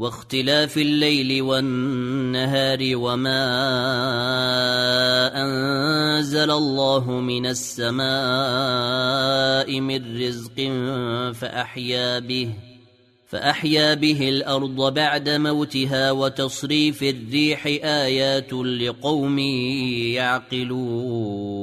واختلاف الليل والنهار وما أنزل الله من السماء من رزق فأحيا به فأحيا به الأرض بعد موتها وتصريف الريح آيات لقوم يعقلون.